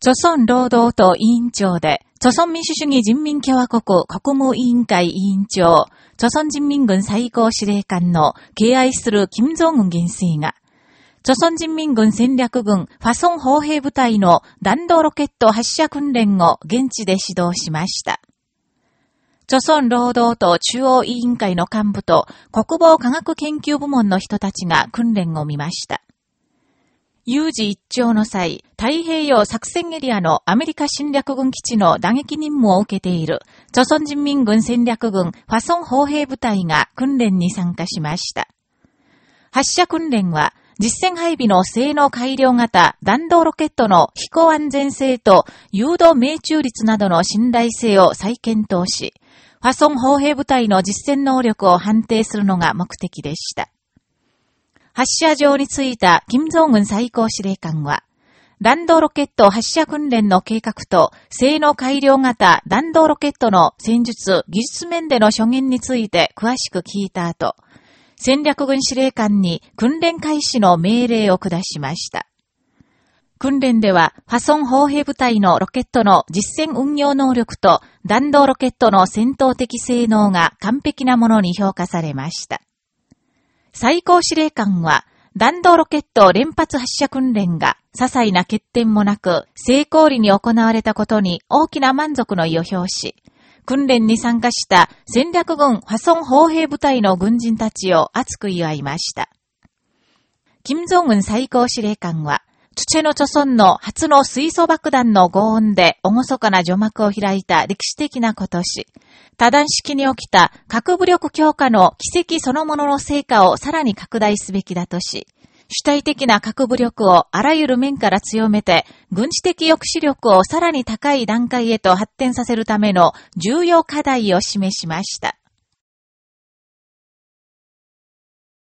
朝鮮労働党委員長で、朝鮮民主主義人民共和国国務委員会委員長、朝鮮人民軍最高司令官の敬愛する金正恩元帥が、朝鮮人民軍戦略軍ファソン砲兵部隊の弾道ロケット発射訓練を現地で指導しました。朝鮮労働党中央委員会の幹部と国防科学研究部門の人たちが訓練を見ました。有事一丁の際、太平洋作戦エリアのアメリカ侵略軍基地の打撃任務を受けている、朝鮮人民軍戦略軍ファソン砲兵部隊が訓練に参加しました。発射訓練は、実戦配備の性能改良型弾道ロケットの飛行安全性と誘導命中率などの信頼性を再検討し、ファソン砲兵部隊の実戦能力を判定するのが目的でした。発射場に着いた金正恩最高司令官は、弾道ロケット発射訓練の計画と、性能改良型弾道ロケットの戦術、技術面での諸言について詳しく聞いた後、戦略軍司令官に訓練開始の命令を下しました。訓練では、ファソン砲兵部隊のロケットの実戦運用能力と弾道ロケットの戦闘的性能が完璧なものに評価されました。最高司令官は、弾道ロケット連発発射訓練が些細な欠点もなく成功裏に行われたことに大きな満足の意を表し、訓練に参加した戦略軍破損砲兵部隊の軍人たちを熱く祝いました。金正恩最高司令官は、チュチェの著村の初の水素爆弾の轟音で厳かな除幕を開いた歴史的な今年、多段式に起きた核武力強化の奇跡そのものの成果をさらに拡大すべきだとし、主体的な核武力をあらゆる面から強めて、軍事的抑止力をさらに高い段階へと発展させるための重要課題を示しました。